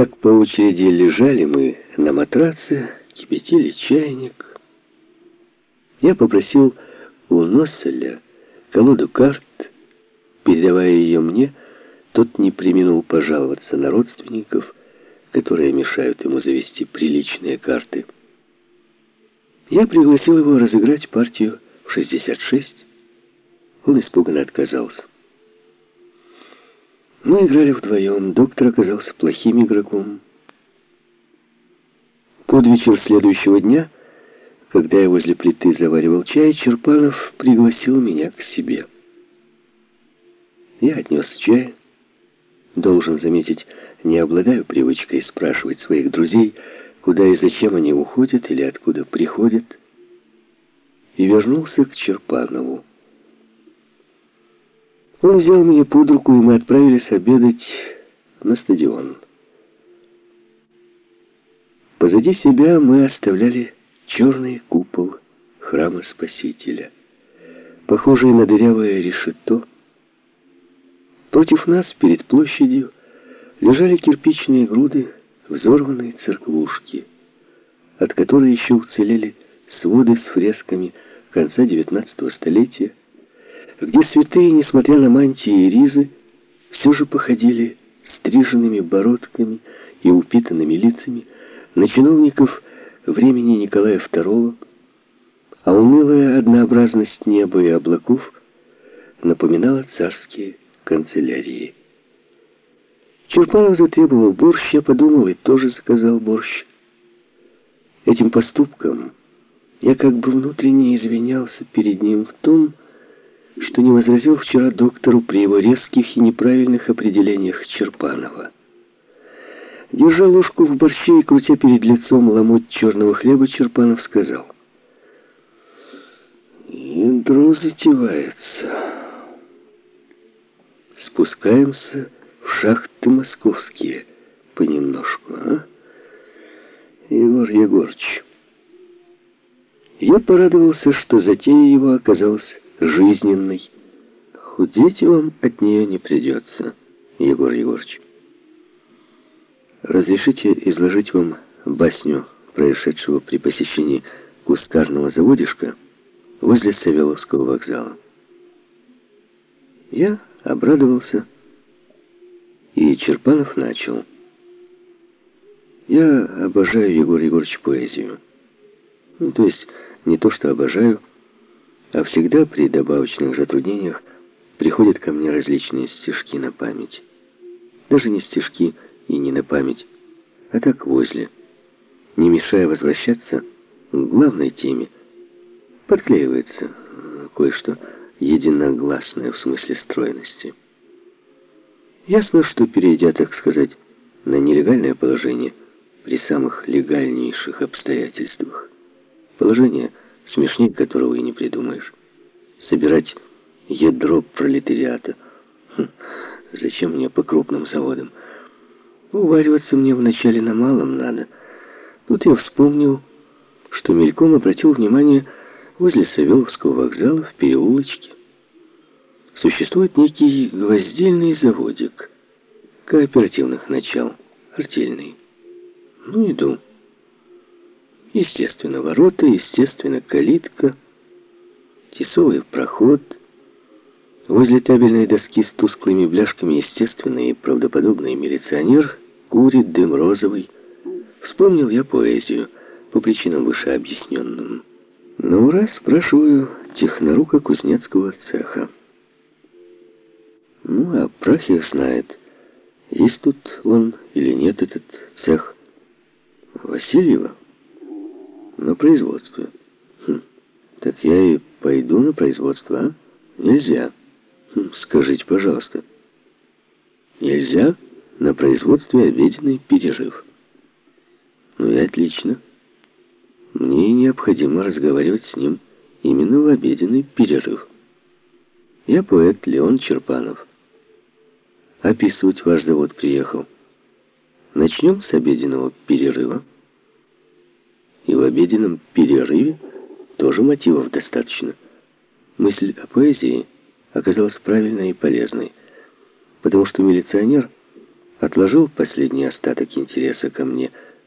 Так по очереди лежали мы на матраце, кипятили чайник. Я попросил у Носселя колоду карт, передавая ее мне, тот не применил пожаловаться на родственников, которые мешают ему завести приличные карты. Я пригласил его разыграть партию в 66. Он испуганно отказался. Мы играли вдвоем. Доктор оказался плохим игроком. Под вечер следующего дня, когда я возле плиты заваривал чай, Черпанов пригласил меня к себе. Я отнес чай. Должен заметить, не обладаю привычкой спрашивать своих друзей, куда и зачем они уходят или откуда приходят, и вернулся к Черпанову. Он взял меня под руку, и мы отправились обедать на стадион. Позади себя мы оставляли черный купол храма Спасителя, похожий на дырявое решето. Против нас, перед площадью, лежали кирпичные груды, взорванные церквушки, от которой еще уцелели своды с фресками конца XIX столетия, где святые, несмотря на мантии и ризы, все же походили стриженными бородками и упитанными лицами на чиновников времени Николая II, а унылая однообразность неба и облаков напоминала царские канцелярии. Черпанов затребовал борщ, я подумал и тоже заказал борщ. Этим поступком я как бы внутренне извинялся перед ним в том, не возразил вчера доктору при его резких и неправильных определениях Черпанова. Держа ложку в борще и крутя перед лицом ломоть черного хлеба, Черпанов сказал. «Ядро затевается. Спускаемся в шахты московские понемножку, а? Егор Егорыч». Я порадовался, что затея его оказалась жизненной. Худеть вам от нее не придется, Егор Егорович. Разрешите изложить вам басню, происшедшего при посещении кустарного заводишка возле Савеловского вокзала. Я обрадовался, и Черпанов начал. Я обожаю, Егор Егорович, поэзию. Ну, то есть не то, что обожаю, а всегда при добавочных затруднениях приходят ко мне различные стишки на память. Даже не стишки и не на память, а так возле, не мешая возвращаться к главной теме. Подклеивается кое-что единогласное в смысле стройности. Ясно, что перейдя, так сказать, на нелегальное положение при самых легальнейших обстоятельствах, положение – смешнее которого и не придумаешь. Собирать ядро пролетариата. Хм, зачем мне по крупным заводам? Увариваться мне вначале на малом надо. Тут я вспомнил, что мельком обратил внимание возле Савеловского вокзала в переулочке. Существует некий гвоздельный заводик кооперативных начал, артельный. Ну, иду. Естественно, ворота, естественно, калитка, тесовый проход. Возле табельной доски с тусклыми бляшками, естественно, и правдоподобный милиционер курит дым розовый. Вспомнил я поэзию по причинам выше объясненным. На ура спрашиваю технорука кузнецкого цеха. Ну, а Прахия знает, есть тут он или нет этот цех. Васильева? На производство. Хм, так я и пойду на производство, а? Нельзя. Хм, скажите, пожалуйста. Нельзя на производстве обеденный перерыв. Ну и отлично. Мне необходимо разговаривать с ним именно в обеденный перерыв. Я поэт Леон Черпанов. Описывать ваш завод приехал. Начнем с обеденного перерыва. И в обеденном перерыве тоже мотивов достаточно. Мысль о поэзии оказалась правильной и полезной, потому что милиционер отложил последний остаток интереса ко мне